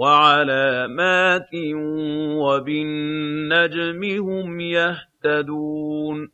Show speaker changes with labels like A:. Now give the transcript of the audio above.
A: وَعَلَامَاتٍ ۚ وَبِالنَّجْمِ هُمْ يَهْتَدُونَ